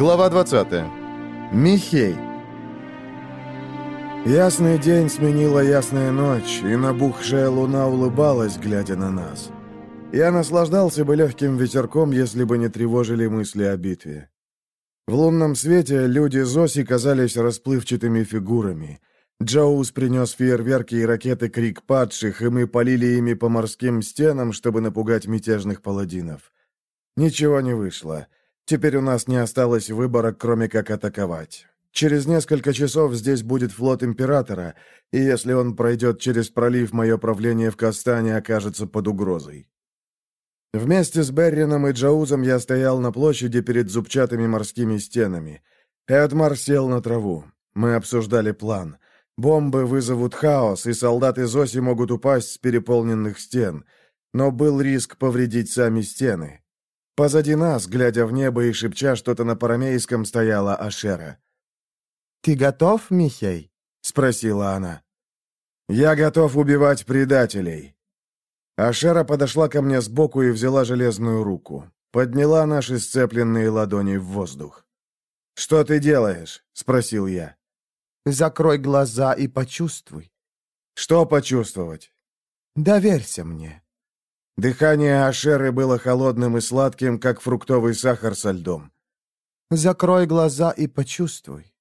Глава 20. Михей. Ясный день сменила ясная ночь, и набухшая луна улыбалась, глядя на нас. Я наслаждался бы легким ветерком, если бы не тревожили мысли о битве. В лунном свете люди Зоси казались расплывчатыми фигурами. Джоус принес фейерверки и ракеты крик падших, и мы полили ими по морским стенам, чтобы напугать мятежных паладинов. Ничего не вышло. Теперь у нас не осталось выбора, кроме как атаковать. Через несколько часов здесь будет флот Императора, и если он пройдет через пролив, мое правление в Кастане окажется под угрозой. Вместе с Беррином и Джаузом я стоял на площади перед зубчатыми морскими стенами. Эдмар сел на траву. Мы обсуждали план. Бомбы вызовут хаос, и солдаты Зоси могут упасть с переполненных стен. Но был риск повредить сами стены. Позади нас, глядя в небо и шепча что-то на парамейском, стояла Ашера. «Ты готов, Михей?» — спросила она. «Я готов убивать предателей». Ашера подошла ко мне сбоку и взяла железную руку. Подняла наши сцепленные ладони в воздух. «Что ты делаешь?» — спросил я. «Закрой глаза и почувствуй». «Что почувствовать?» «Доверься мне». Дыхание Ашеры было холодным и сладким, как фруктовый сахар со льдом. «Закрой глаза и почувствуй».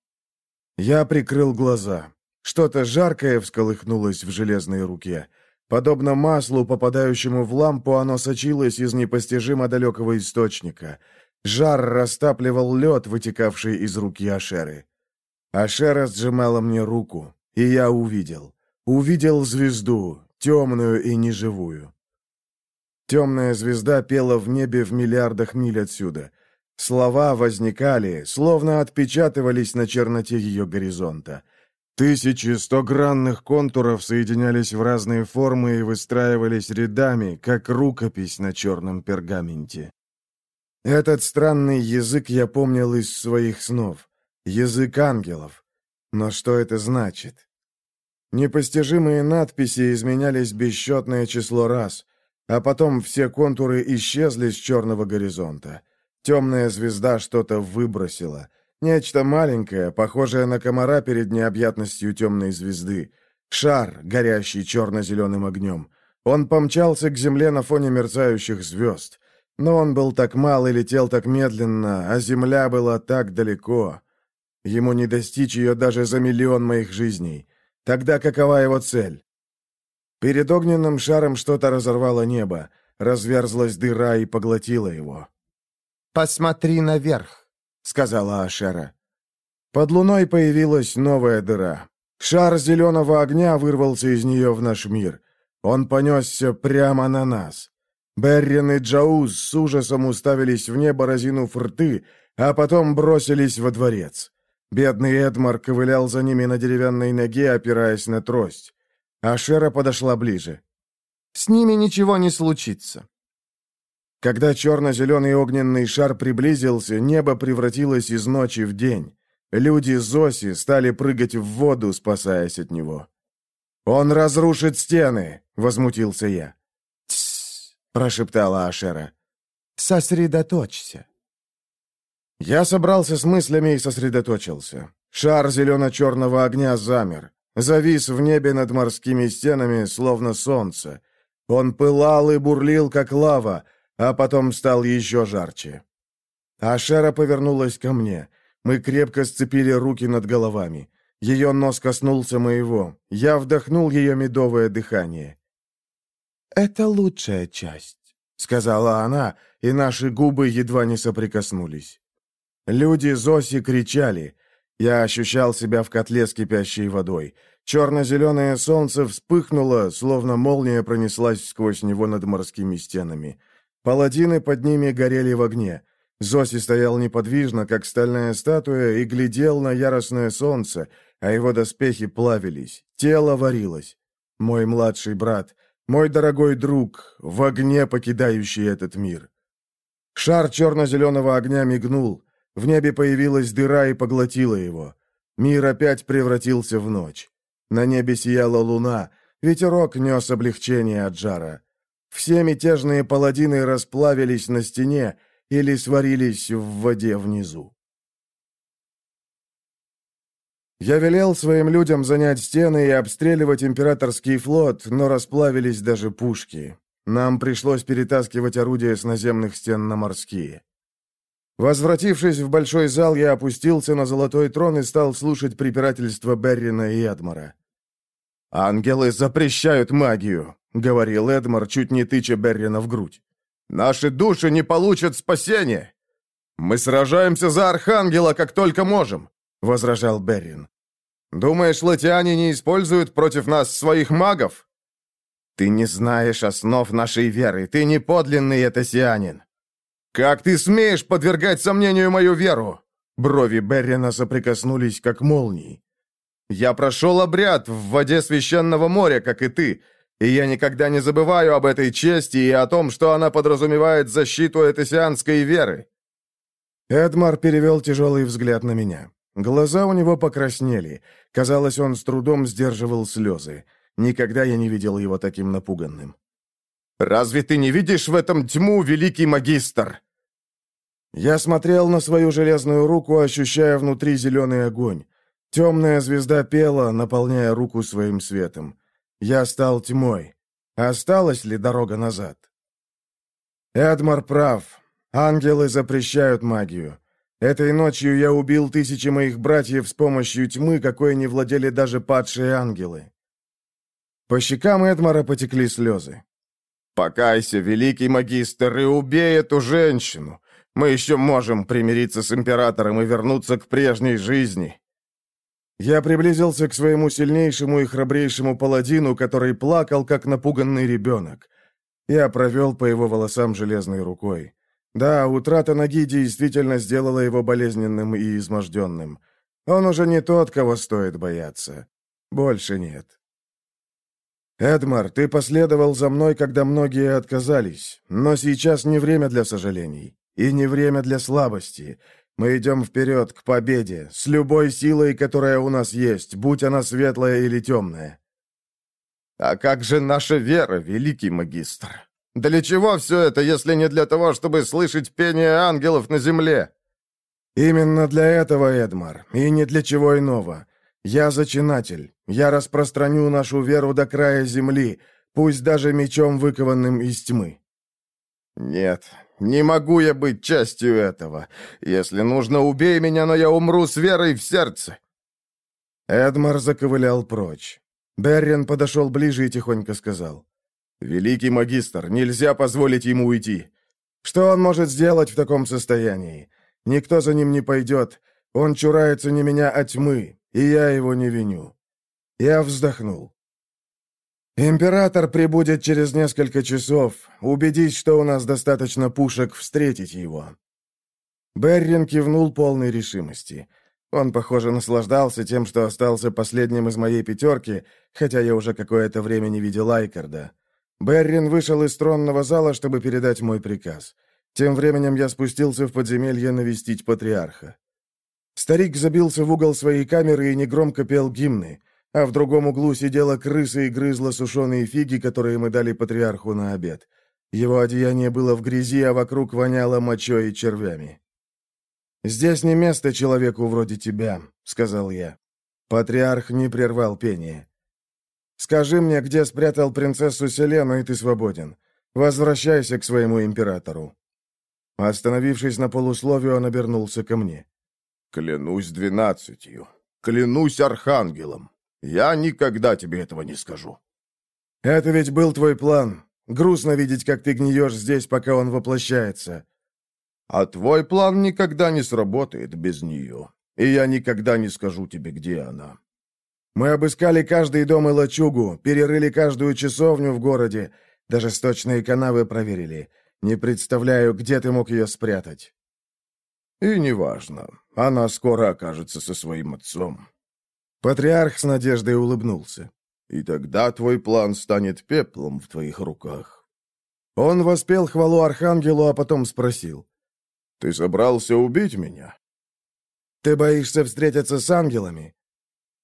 Я прикрыл глаза. Что-то жаркое всколыхнулось в железной руке. Подобно маслу, попадающему в лампу, оно сочилось из непостижимо далекого источника. Жар растапливал лед, вытекавший из руки Ашеры. Ашера сжимала мне руку, и я увидел. Увидел звезду, темную и неживую. Темная звезда пела в небе в миллиардах миль отсюда. Слова возникали, словно отпечатывались на черноте ее горизонта. Тысячи стогранных контуров соединялись в разные формы и выстраивались рядами, как рукопись на черном пергаменте. Этот странный язык я помнил из своих снов. Язык ангелов. Но что это значит? Непостижимые надписи изменялись бесчетное число раз. А потом все контуры исчезли с черного горизонта. Темная звезда что-то выбросила. Нечто маленькое, похожее на комара перед необъятностью темной звезды. Шар, горящий черно-зеленым огнем. Он помчался к земле на фоне мерцающих звезд. Но он был так мал и летел так медленно, а земля была так далеко. Ему не достичь ее даже за миллион моих жизней. Тогда какова его цель? Перед огненным шаром что-то разорвало небо, разверзлась дыра и поглотила его. «Посмотри наверх», — сказала Ашера. Под луной появилась новая дыра. Шар зеленого огня вырвался из нее в наш мир. Он понесся прямо на нас. Беррин и Джауз с ужасом уставились в небо, разинув рты, а потом бросились во дворец. Бедный Эдмар ковылял за ними на деревянной ноге, опираясь на трость. Ашера подошла ближе. «С ними ничего не случится». Когда черно-зеленый огненный шар приблизился, небо превратилось из ночи в день. Люди Зоси стали прыгать в воду, спасаясь от него. «Он разрушит стены!» — возмутился я. «Тссс!» — прошептала Ашера. «Сосредоточься!» Я собрался с мыслями и сосредоточился. Шар зелено-черного огня замер завис в небе над морскими стенами, словно солнце. Он пылал и бурлил, как лава, а потом стал еще жарче. Ашера повернулась ко мне. Мы крепко сцепили руки над головами. Ее нос коснулся моего. Я вдохнул ее медовое дыхание. «Это лучшая часть», — сказала она, и наши губы едва не соприкоснулись. Люди Зоси кричали. Я ощущал себя в котле с кипящей водой. Черно-зеленое солнце вспыхнуло, словно молния пронеслась сквозь него над морскими стенами. Паладины под ними горели в огне. Зоси стоял неподвижно, как стальная статуя, и глядел на яростное солнце, а его доспехи плавились, тело варилось. Мой младший брат, мой дорогой друг, в огне покидающий этот мир. Шар черно-зеленого огня мигнул, в небе появилась дыра и поглотила его. Мир опять превратился в ночь. На небе сияла луна, ветерок нес облегчение от жара. Все мятежные паладины расплавились на стене или сварились в воде внизу. Я велел своим людям занять стены и обстреливать императорский флот, но расплавились даже пушки. Нам пришлось перетаскивать орудия с наземных стен на морские. Возвратившись в большой зал, я опустился на золотой трон и стал слушать препирательства Беррина и Эдмара. «Ангелы запрещают магию», — говорил Эдмар, чуть не тыча Беррина в грудь. «Наши души не получат спасения!» «Мы сражаемся за Архангела, как только можем. — возражал Беррин. «Думаешь, латиане не используют против нас своих магов?» «Ты не знаешь основ нашей веры, ты не подлинный этосианин». «Как ты смеешь подвергать сомнению мою веру?» Брови Беррина соприкоснулись, как молнии. «Я прошел обряд в воде священного моря, как и ты, и я никогда не забываю об этой чести и о том, что она подразумевает защиту этосианской веры». Эдмар перевел тяжелый взгляд на меня. Глаза у него покраснели. Казалось, он с трудом сдерживал слезы. Никогда я не видел его таким напуганным. «Разве ты не видишь в этом тьму, великий магистр?» Я смотрел на свою железную руку, ощущая внутри зеленый огонь. Темная звезда пела, наполняя руку своим светом. Я стал тьмой. Осталась ли дорога назад? Эдмар прав. Ангелы запрещают магию. Этой ночью я убил тысячи моих братьев с помощью тьмы, какой не владели даже падшие ангелы. По щекам Эдмара потекли слезы. «Покайся, великий магистр, и убей эту женщину. Мы еще можем примириться с императором и вернуться к прежней жизни». Я приблизился к своему сильнейшему и храбрейшему паладину, который плакал, как напуганный ребенок. Я провел по его волосам железной рукой. Да, утрата ноги действительно сделала его болезненным и изможденным. Он уже не тот, кого стоит бояться. Больше нет. «Эдмар, ты последовал за мной, когда многие отказались, но сейчас не время для сожалений и не время для слабости. Мы идем вперед, к победе, с любой силой, которая у нас есть, будь она светлая или темная». «А как же наша вера, великий магистр?» Для чего все это, если не для того, чтобы слышать пение ангелов на земле?» «Именно для этого, Эдмар, и не для чего иного. Я зачинатель. Я распространю нашу веру до края земли, пусть даже мечом, выкованным из тьмы». «Нет, не могу я быть частью этого. Если нужно, убей меня, но я умру с верой в сердце». Эдмар заковылял прочь. Беррин подошел ближе и тихонько сказал. «Великий магистр, нельзя позволить ему уйти. Что он может сделать в таком состоянии? Никто за ним не пойдет. Он чурается не меня, а тьмы, и я его не виню». Я вздохнул. «Император прибудет через несколько часов. Убедись, что у нас достаточно пушек встретить его». Беррин кивнул полной решимости. Он, похоже, наслаждался тем, что остался последним из моей пятерки, хотя я уже какое-то время не видел Айкарда. Беррин вышел из тронного зала, чтобы передать мой приказ. Тем временем я спустился в подземелье навестить патриарха. Старик забился в угол своей камеры и негромко пел гимны, а в другом углу сидела крыса и грызла сушеные фиги, которые мы дали патриарху на обед. Его одеяние было в грязи, а вокруг воняло мочой и червями. «Здесь не место человеку вроде тебя», — сказал я. Патриарх не прервал пение. Скажи мне, где спрятал принцессу Селену, и ты свободен. Возвращайся к своему императору». Остановившись на полусловие, он обернулся ко мне. «Клянусь двенадцатью. Клянусь архангелом. Я никогда тебе этого не скажу». «Это ведь был твой план. Грустно видеть, как ты гниешь здесь, пока он воплощается». «А твой план никогда не сработает без нее, и я никогда не скажу тебе, где она. Мы обыскали каждый дом и лачугу, перерыли каждую часовню в городе, даже сточные канавы проверили. Не представляю, где ты мог ее спрятать». «И неважно. Она скоро окажется со своим отцом». Патриарх с надеждой улыбнулся. «И тогда твой план станет пеплом в твоих руках». Он воспел хвалу Архангелу, а потом спросил. «Ты собрался убить меня?» «Ты боишься встретиться с ангелами?»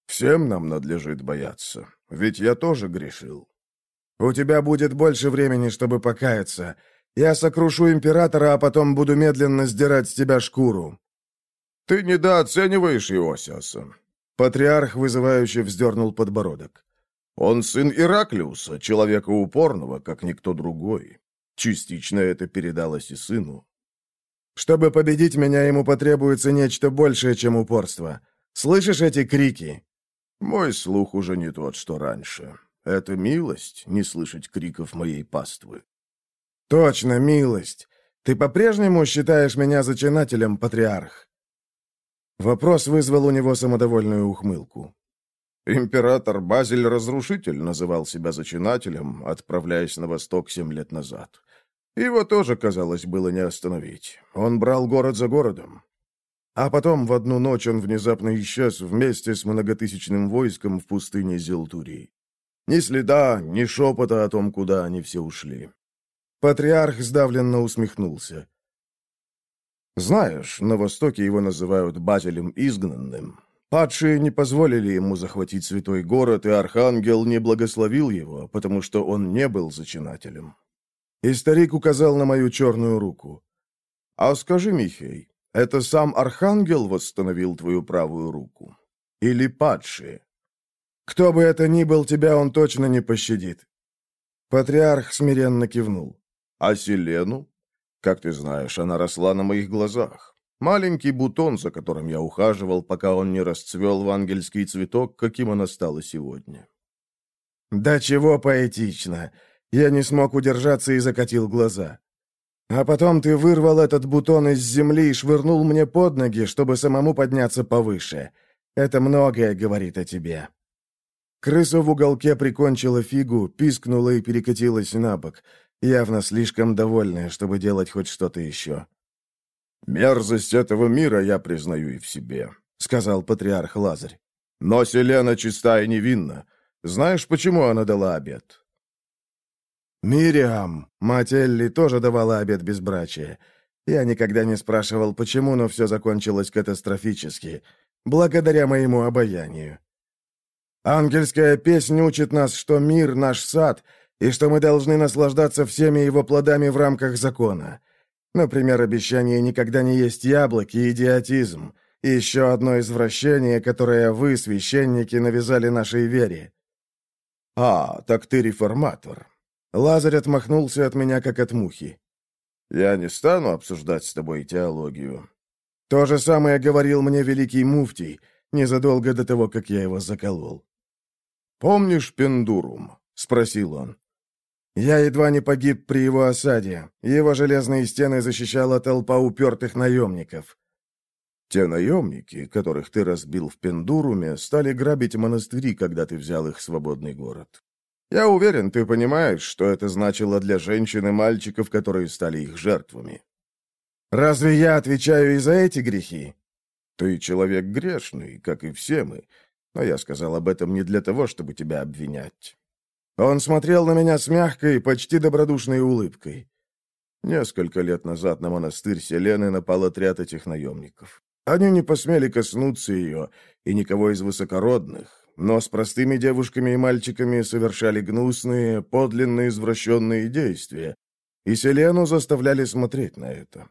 Всем нам надлежит бояться, ведь я тоже грешил. У тебя будет больше времени, чтобы покаяться. Я сокрушу императора, а потом буду медленно сдирать с тебя шкуру. Ты недооцениваешь Иосиаса. Патриарх вызывающе вздернул подбородок. «Он сын Ираклиуса, человека упорного, как никто другой. Частично это передалось и сыну. Чтобы победить меня, ему потребуется нечто большее, чем упорство. Слышишь эти крики?» «Мой слух уже не тот, что раньше. Это милость, не слышать криков моей паствы». «Точно, милость. Ты по-прежнему считаешь меня зачинателем, патриарх?» Вопрос вызвал у него самодовольную ухмылку. Император Базель Разрушитель называл себя зачинателем, отправляясь на восток семь лет назад. Его тоже, казалось, было не остановить. Он брал город за городом. А потом в одну ночь он внезапно исчез вместе с многотысячным войском в пустыне Зелтурии. Ни следа, ни шепота о том, куда они все ушли. Патриарх сдавленно усмехнулся. «Знаешь, на Востоке его называют Базелем Изгнанным. Падшие не позволили ему захватить святой город, и Архангел не благословил его, потому что он не был зачинателем. И старик указал на мою черную руку. «А скажи, Михей, это сам Архангел восстановил твою правую руку? Или падшие?» «Кто бы это ни был, тебя он точно не пощадит». Патриарх смиренно кивнул. «А Селену? Как ты знаешь, она росла на моих глазах. Маленький бутон, за которым я ухаживал, пока он не расцвел в ангельский цветок, каким она стала сегодня». «Да чего поэтично! Я не смог удержаться и закатил глаза. А потом ты вырвал этот бутон из земли и швырнул мне под ноги, чтобы самому подняться повыше. Это многое говорит о тебе». Крыса в уголке прикончила фигу, пискнула и перекатилась на бок, явно слишком довольная, чтобы делать хоть что-то еще. «Мерзость этого мира я признаю и в себе», — сказал патриарх Лазарь. «Но Селена чиста и невинна. Знаешь, почему она дала обед?» «Мириам, мать Элли, тоже давала обед безбрачия. Я никогда не спрашивал, почему, но все закончилось катастрофически, благодаря моему обаянию. Ангельская песня учит нас, что мир — наш сад, и что мы должны наслаждаться всеми его плодами в рамках закона. Например, обещание никогда не есть яблоки — идиотизм, и еще одно извращение, которое вы, священники, навязали нашей вере. «А, так ты реформатор», Лазарь отмахнулся от меня, как от мухи. «Я не стану обсуждать с тобой теологию». То же самое говорил мне великий муфтий, незадолго до того, как я его заколол. «Помнишь Пендурум?» — спросил он. Я едва не погиб при его осаде. Его железные стены защищала толпа упертых наемников. Те наемники, которых ты разбил в Пендуруме, стали грабить монастыри, когда ты взял их свободный город. Я уверен, ты понимаешь, что это значило для женщин и мальчиков, которые стали их жертвами. Разве я отвечаю и за эти грехи? Ты человек грешный, как и все мы, но я сказал об этом не для того, чтобы тебя обвинять. Он смотрел на меня с мягкой, почти добродушной улыбкой. Несколько лет назад на монастырь Селены напал отряд этих наемников. Они не посмели коснуться ее, и никого из высокородных, но с простыми девушками и мальчиками совершали гнусные, подлинно извращенные действия, и Селену заставляли смотреть на это.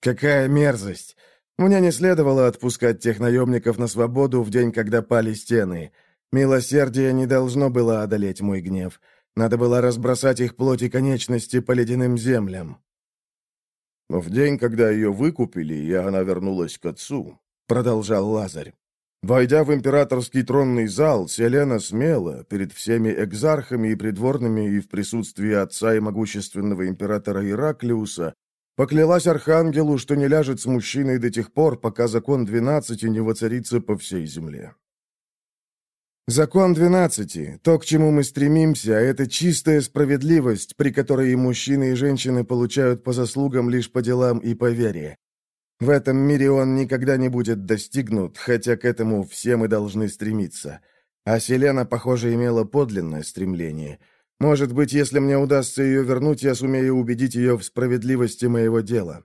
«Какая мерзость! Мне не следовало отпускать тех наемников на свободу в день, когда пали стены. Милосердие не должно было одолеть мой гнев. Надо было разбросать их плоть и конечности по ледяным землям». «Но в день, когда ее выкупили, и она вернулась к отцу», — продолжал Лазарь, Войдя в императорский тронный зал, Селена смело, перед всеми экзархами и придворными и в присутствии отца и могущественного императора Ираклиуса, поклялась архангелу, что не ляжет с мужчиной до тех пор, пока закон двенадцати не воцарится по всей земле. Закон двенадцати, то, к чему мы стремимся, это чистая справедливость, при которой и мужчины, и женщины получают по заслугам лишь по делам и по вере. В этом мире он никогда не будет достигнут, хотя к этому все мы должны стремиться. А Селена, похоже, имела подлинное стремление. Может быть, если мне удастся ее вернуть, я сумею убедить ее в справедливости моего дела.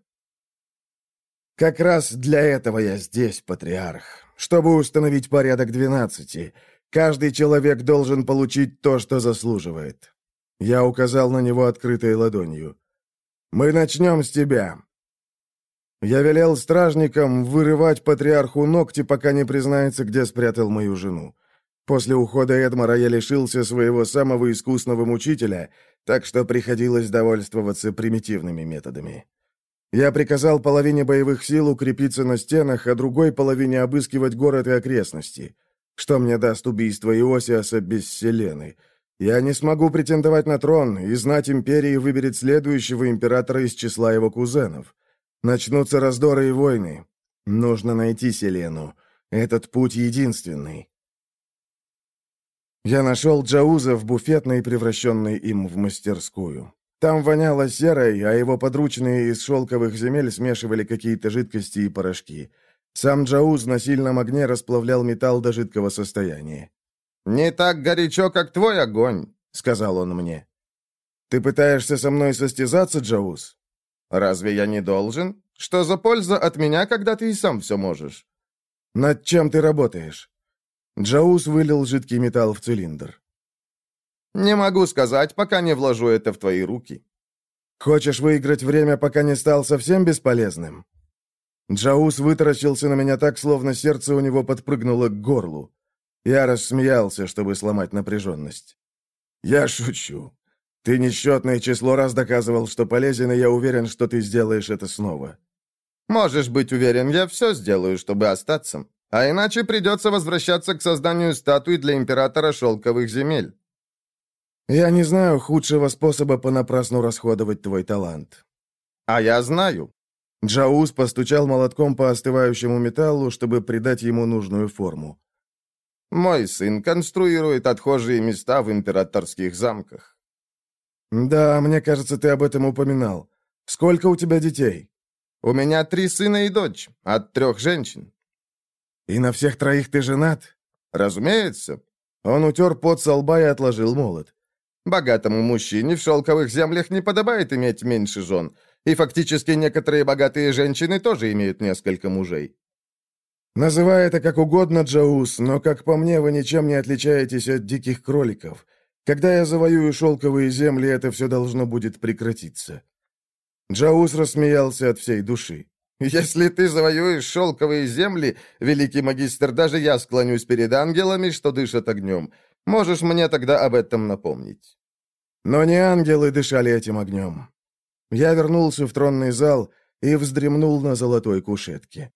Как раз для этого я здесь, патриарх, чтобы установить порядок двенадцати. Каждый человек должен получить то, что заслуживает. Я указал на него открытой ладонью. «Мы начнем с тебя. Я велел стражникам вырывать патриарху ногти, пока не признается, где спрятал мою жену. После ухода Эдмара я лишился своего самого искусного мучителя, так что приходилось довольствоваться примитивными методами. Я приказал половине боевых сил укрепиться на стенах, а другой половине обыскивать город и окрестности. Что мне даст убийство Иосиаса без Селены? Я не смогу претендовать на трон, и знать империи выберет следующего императора из числа его кузенов. Начнутся раздоры и войны. Нужно найти Селену. Этот путь единственный. Я нашел Джауза в буфетной, превращенной им в мастерскую. Там воняло серой, а его подручные из шелковых земель смешивали какие-то жидкости и порошки. Сам Джауз на сильном огне расплавлял металл до жидкого состояния. «Не так горячо, как твой огонь», — сказал он мне. «Ты пытаешься со мной состязаться, Джауз?» «Разве я не должен? Что за польза от меня, когда ты и сам все можешь?» «Над чем ты работаешь?» Джауз вылил жидкий металл в цилиндр. «Не могу сказать, пока не вложу это в твои руки». «Хочешь выиграть время, пока не стал совсем бесполезным?» Джаус вытаращился на меня так, словно сердце у него подпрыгнуло к горлу. Я рассмеялся, чтобы сломать напряженность. «Я шучу. Ты несчетное число раз доказывал, что полезен, и я уверен, что ты сделаешь это снова». «Можешь быть уверен, я все сделаю, чтобы остаться. А иначе придется возвращаться к созданию статуи для императора шелковых земель». «Я не знаю худшего способа понапрасну расходовать твой талант». «А я знаю». Джаус постучал молотком по остывающему металлу, чтобы придать ему нужную форму. «Мой сын конструирует отхожие места в императорских замках». «Да, мне кажется, ты об этом упоминал. Сколько у тебя детей?» «У меня три сына и дочь, от трех женщин». «И на всех троих ты женат?» «Разумеется». Он утер пот со лба и отложил молот. Богатому мужчине в шелковых землях не подобает иметь меньше жен, и фактически некоторые богатые женщины тоже имеют несколько мужей. Называй это как угодно, Джаус, но, как по мне, вы ничем не отличаетесь от диких кроликов. Когда я завоюю шелковые земли, это все должно будет прекратиться. Джаус рассмеялся от всей души. «Если ты завоюешь шелковые земли, великий магистр, даже я склонюсь перед ангелами, что дышат огнем. Можешь мне тогда об этом напомнить». Но не ангелы дышали этим огнем. Я вернулся в тронный зал и вздремнул на золотой кушетке.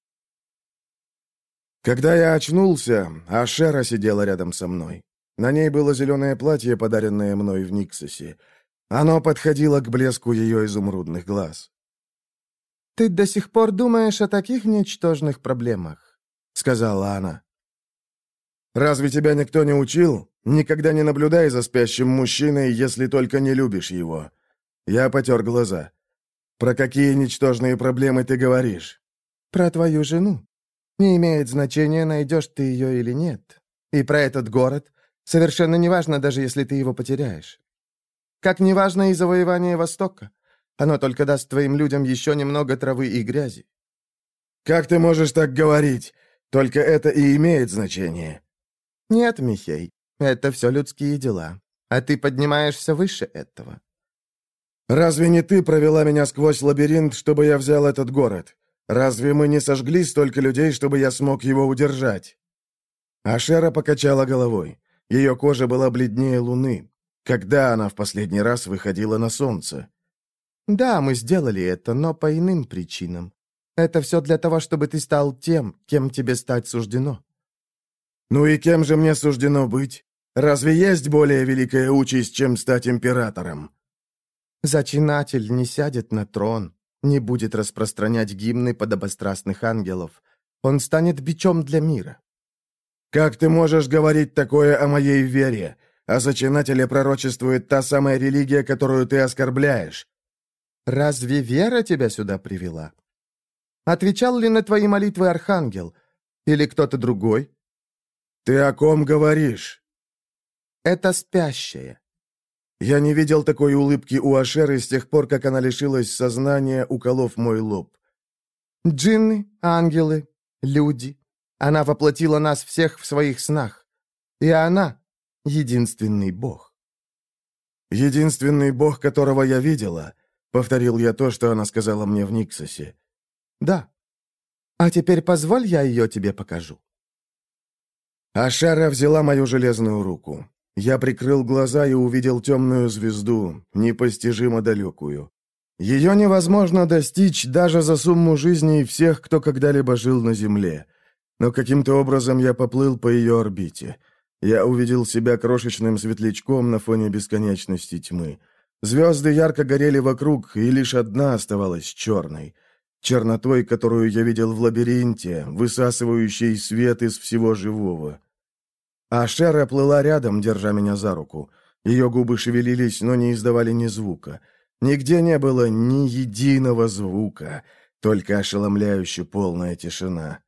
Когда я очнулся, Ашера сидела рядом со мной. На ней было зеленое платье, подаренное мной в Никсосе. Оно подходило к блеску ее изумрудных глаз. «Ты до сих пор думаешь о таких ничтожных проблемах?» — сказала она. «Разве тебя никто не учил? Никогда не наблюдай за спящим мужчиной, если только не любишь его». Я потер глаза. «Про какие ничтожные проблемы ты говоришь?» «Про твою жену. Не имеет значения, найдешь ты ее или нет. И про этот город. Совершенно неважно, даже если ты его потеряешь. Как неважно и завоевание Востока. Оно только даст твоим людям еще немного травы и грязи». «Как ты можешь так говорить? Только это и имеет значение». «Нет, Михей, это все людские дела. А ты поднимаешься выше этого». «Разве не ты провела меня сквозь лабиринт, чтобы я взял этот город? Разве мы не сожгли столько людей, чтобы я смог его удержать?» Ашера покачала головой. Ее кожа была бледнее луны. Когда она в последний раз выходила на солнце? «Да, мы сделали это, но по иным причинам. Это все для того, чтобы ты стал тем, кем тебе стать суждено». «Ну и кем же мне суждено быть? Разве есть более великая участь, чем стать императором?» «Зачинатель не сядет на трон, не будет распространять гимны подобострастных ангелов. Он станет бичом для мира». «Как ты можешь говорить такое о моей вере? О зачинателе пророчествует та самая религия, которую ты оскорбляешь». «Разве вера тебя сюда привела? Отвечал ли на твои молитвы архангел? Или кто-то другой?» «Ты о ком говоришь?» Это спящая. Я не видел такой улыбки у Ашеры с тех пор, как она лишилась сознания, уколов мой лоб. Джинны, ангелы, люди. Она воплотила нас всех в своих снах. И она — единственный бог. «Единственный бог, которого я видела», — повторил я то, что она сказала мне в Никсосе. Да. А теперь позволь, я ее тебе покажу. Ашара взяла мою железную руку. Я прикрыл глаза и увидел темную звезду, непостижимо далекую. Ее невозможно достичь даже за сумму жизней всех, кто когда-либо жил на Земле. Но каким-то образом я поплыл по ее орбите. Я увидел себя крошечным светлячком на фоне бесконечности тьмы. Звезды ярко горели вокруг, и лишь одна оставалась черной. Чернотой, которую я видел в лабиринте, высасывающей свет из всего живого. А Шера плыла рядом, держа меня за руку. Ее губы шевелились, но не издавали ни звука. Нигде не было ни единого звука, только ошеломляюще полная тишина.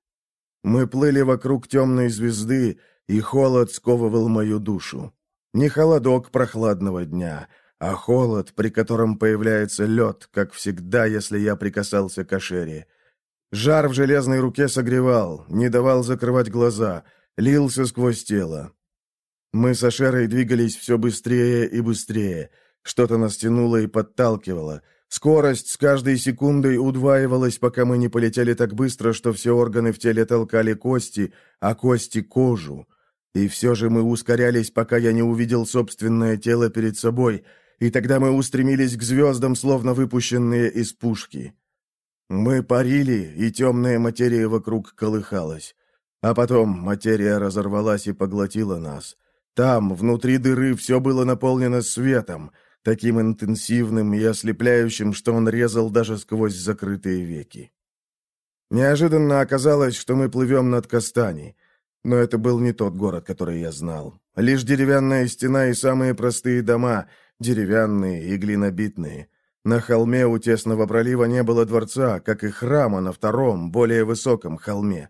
Мы плыли вокруг темной звезды, и холод сковывал мою душу. Не холодок прохладного дня, а холод, при котором появляется лед, как всегда, если я прикасался к Ашере. Жар в железной руке согревал, не давал закрывать глаза — лился сквозь тело. Мы с Ашерой двигались все быстрее и быстрее. Что-то нас тянуло и подталкивало. Скорость с каждой секундой удваивалась, пока мы не полетели так быстро, что все органы в теле толкали кости, а кости — кожу. И все же мы ускорялись, пока я не увидел собственное тело перед собой, и тогда мы устремились к звездам, словно выпущенные из пушки. Мы парили, и темная материя вокруг колыхалась. А потом материя разорвалась и поглотила нас. Там, внутри дыры, все было наполнено светом, таким интенсивным и ослепляющим, что он резал даже сквозь закрытые веки. Неожиданно оказалось, что мы плывем над Кастани. Но это был не тот город, который я знал. Лишь деревянная стена и самые простые дома, деревянные и глинобитные. На холме у тесного пролива не было дворца, как и храма на втором, более высоком холме.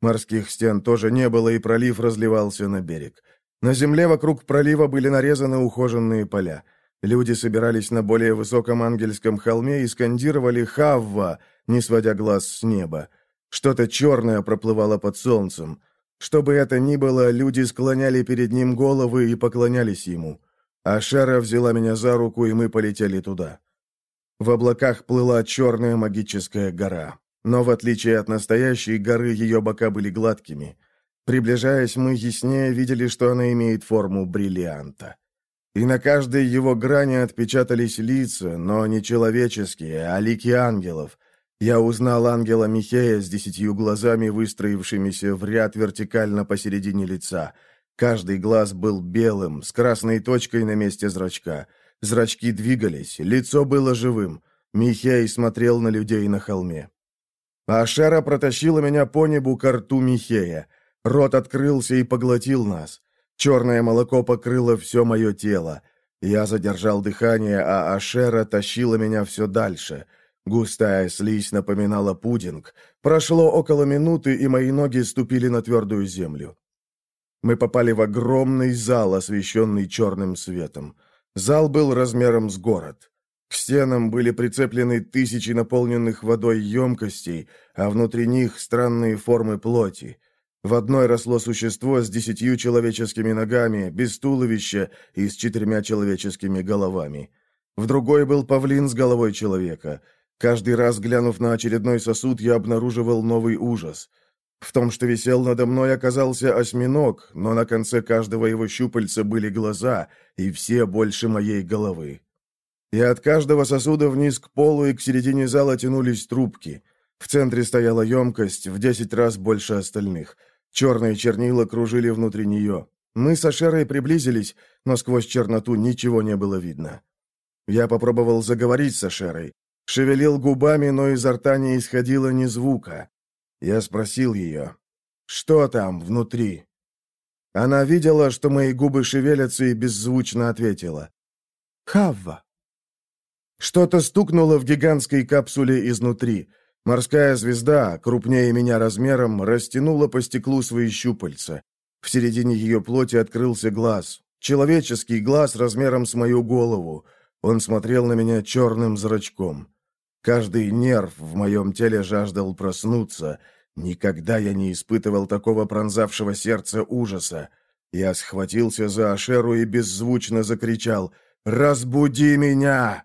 Морских стен тоже не было, и пролив разливался на берег. На земле вокруг пролива были нарезаны ухоженные поля. Люди собирались на более высоком ангельском холме и скандировали «Хавва», не сводя глаз с неба. Что-то черное проплывало под солнцем. Что бы это ни было, люди склоняли перед ним головы и поклонялись ему. А Шера взяла меня за руку, и мы полетели туда. В облаках плыла черная магическая гора. Но в отличие от настоящей горы, ее бока были гладкими. Приближаясь, мы яснее видели, что она имеет форму бриллианта. И на каждой его грани отпечатались лица, но не человеческие, а лики ангелов. Я узнал ангела Михея с десятью глазами, выстроившимися в ряд вертикально посередине лица. Каждый глаз был белым, с красной точкой на месте зрачка. Зрачки двигались, лицо было живым. Михей смотрел на людей на холме. Ашера протащила меня по небу к рту Михея. Рот открылся и поглотил нас. Черное молоко покрыло все мое тело. Я задержал дыхание, а Ашера тащила меня все дальше. Густая слизь напоминала пудинг. Прошло около минуты, и мои ноги ступили на твердую землю. Мы попали в огромный зал, освещенный черным светом. Зал был размером с город. К стенам были прицеплены тысячи наполненных водой емкостей, а внутри них странные формы плоти. В одной росло существо с десятью человеческими ногами, без туловища и с четырьмя человеческими головами. В другой был павлин с головой человека. Каждый раз, глянув на очередной сосуд, я обнаруживал новый ужас. В том, что висел надо мной, оказался осьминог, но на конце каждого его щупальца были глаза, и все больше моей головы и от каждого сосуда вниз к полу и к середине зала тянулись трубки. В центре стояла емкость, в десять раз больше остальных. Черные чернила кружили внутри нее. Мы с Ашерой приблизились, но сквозь черноту ничего не было видно. Я попробовал заговорить с Ашерой. Шевелил губами, но изо рта не исходило ни звука. Я спросил ее, что там внутри? Она видела, что мои губы шевелятся, и беззвучно ответила. «Хавва». Что-то стукнуло в гигантской капсуле изнутри. Морская звезда, крупнее меня размером, растянула по стеклу свои щупальца. В середине ее плоти открылся глаз. Человеческий глаз размером с мою голову. Он смотрел на меня черным зрачком. Каждый нерв в моем теле жаждал проснуться. Никогда я не испытывал такого пронзавшего сердца ужаса. Я схватился за Ашеру и беззвучно закричал «Разбуди меня!»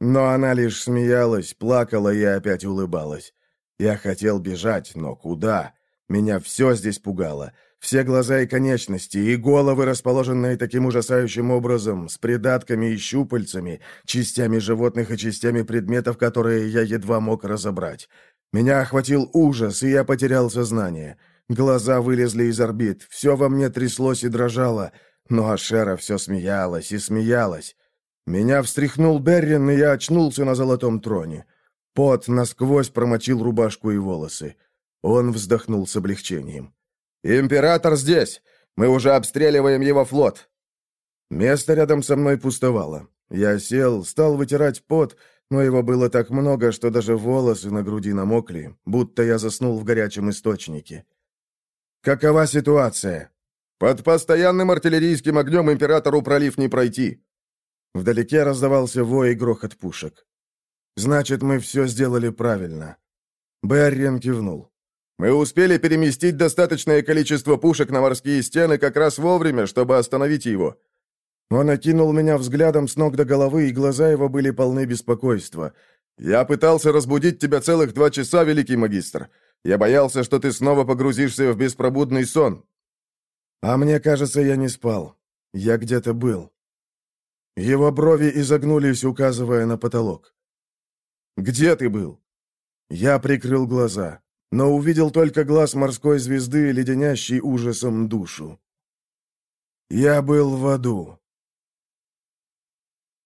Но она лишь смеялась, плакала и опять улыбалась. Я хотел бежать, но куда? Меня все здесь пугало. Все глаза и конечности, и головы, расположенные таким ужасающим образом, с придатками и щупальцами, частями животных и частями предметов, которые я едва мог разобрать. Меня охватил ужас, и я потерял сознание. Глаза вылезли из орбит, все во мне тряслось и дрожало, но Ашера все смеялась и смеялась. Меня встряхнул Беррин, и я очнулся на золотом троне. Пот насквозь промочил рубашку и волосы. Он вздохнул с облегчением. «Император здесь! Мы уже обстреливаем его флот!» Место рядом со мной пустовало. Я сел, стал вытирать пот, но его было так много, что даже волосы на груди намокли, будто я заснул в горячем источнике. «Какова ситуация?» «Под постоянным артиллерийским огнем императору пролив не пройти». Вдалеке раздавался вой и грохот пушек. «Значит, мы все сделали правильно». Беррин кивнул. Мы успели переместить достаточное количество пушек на морские стены как раз вовремя, чтобы остановить его». Он окинул меня взглядом с ног до головы, и глаза его были полны беспокойства. «Я пытался разбудить тебя целых два часа, великий магистр. Я боялся, что ты снова погрузишься в беспробудный сон». «А мне кажется, я не спал. Я где-то был». Его брови изогнулись, указывая на потолок. «Где ты был?» Я прикрыл глаза но увидел только глаз морской звезды, леденящий ужасом душу. Я был в аду.